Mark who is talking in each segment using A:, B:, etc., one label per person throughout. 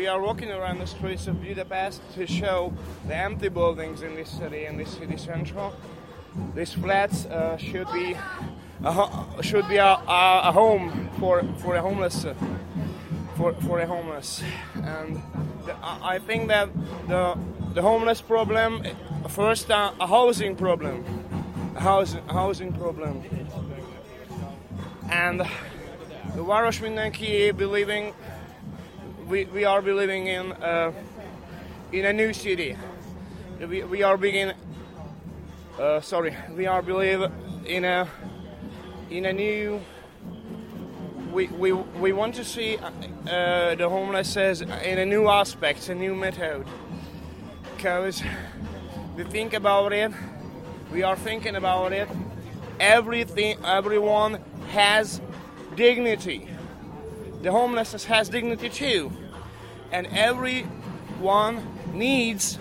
A: we are walking around the streets of Budapest to show the empty buildings in this city, in this city central. These flats uh, should be a ho- should be a, a, a home for for a homeless uh, for for a homeless, and the, I think that the the homeless problem first uh, a housing problem, a housing a housing problem, and the Város Mindenkié believing we, we are believing in uh, in a new city. We, we are begin. Uh, sorry, we are believe in a in a new. We, we, we want to see uh, uh, the homeless in a new aspect, a new method. Because we think about it, we are thinking about it. Everything, everyone has dignity. The homelessness has dignity too, and everyone needs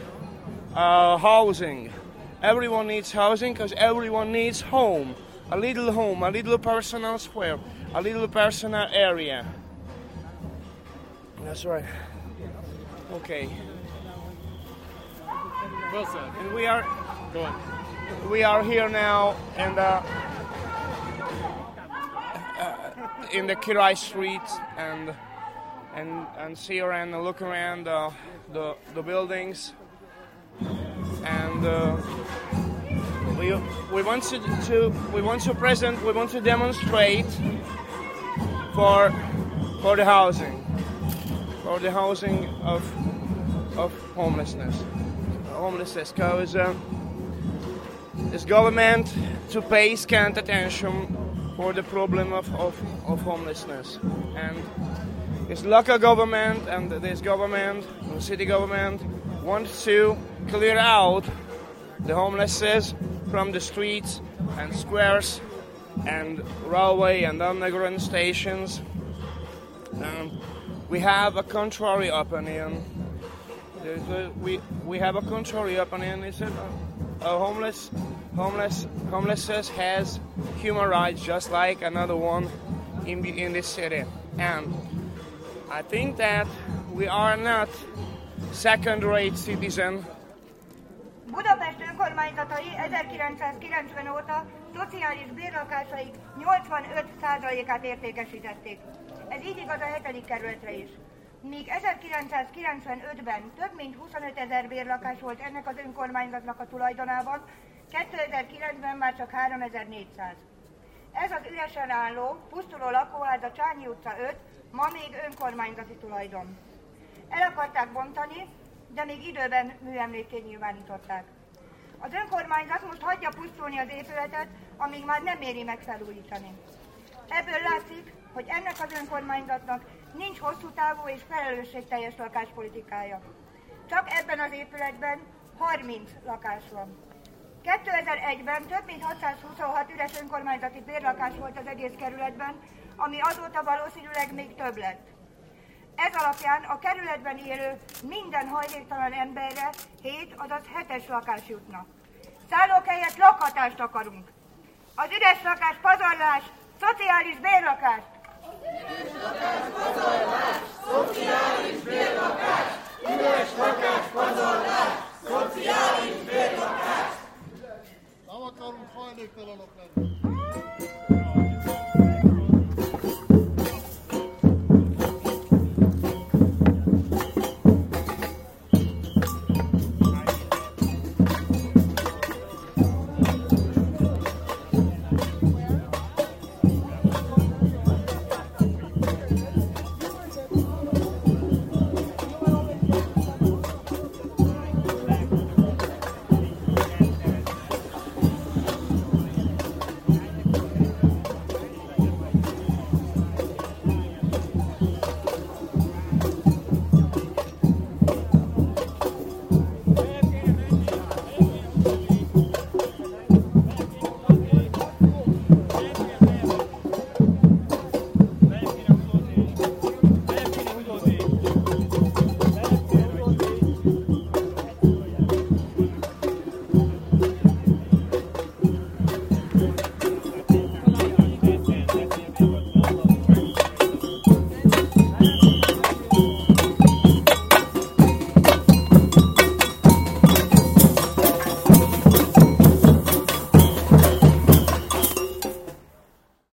A: uh, housing. Everyone needs housing because everyone needs home, a little home, a little personal square, a little personal area. That's right. Okay.
B: Well said.
A: And we are
B: Go on.
A: we are here now and. the uh, in the Király Street and and and see around and look around the the, the buildings. And uh, we we want to, to we want to present we want to demonstrate for for the housing. For the housing of of homelessness. Homelessness because uh, this government to pay scant attention for the problem of, of, of homelessness. And this local government and this government, the city government, wants to clear out the homelesses from the streets and squares and railway and underground stations. Um, we have a contrary opinion. A, we, we have a contrary opinion. It a homeless homeless homelessness has human rights just like another one in in this city and i think that we are not second rate citizen
C: Budapest önkormányzatai 1990 óta szociális bérlakásaik 85%-át értékesítették. Ez így igaz a 7. kerületre is. Míg 1995-ben több mint 25 ezer bérlakás volt ennek az önkormányzatnak a tulajdonában, 2009-ben már csak 3400. Ez az üresen álló, pusztuló lakóház a Csányi utca 5, ma még önkormányzati tulajdon. El akarták bontani, de még időben műemlékként nyilvánították. Az önkormányzat most hagyja pusztulni az épületet, amíg már nem éri meg felújítani. Ebből látszik, hogy ennek az önkormányzatnak nincs hosszú távú és felelősségteljes lakáspolitikája. Csak ebben az épületben 30 lakás van. 2001-ben több mint 626 üres önkormányzati bérlakás volt az egész kerületben, ami azóta valószínűleg még több lett. Ez alapján a kerületben élő minden hajléktalan emberre 7, azaz 7-es lakás jutna. Szállókhelyet lakhatást akarunk. Az üres lakás pazarlás, szociális bérlakás.
D: Üres lakás pazarlás, szociális bérlakás, üres lakás pazarlás, szociális Örnek falan oklandı.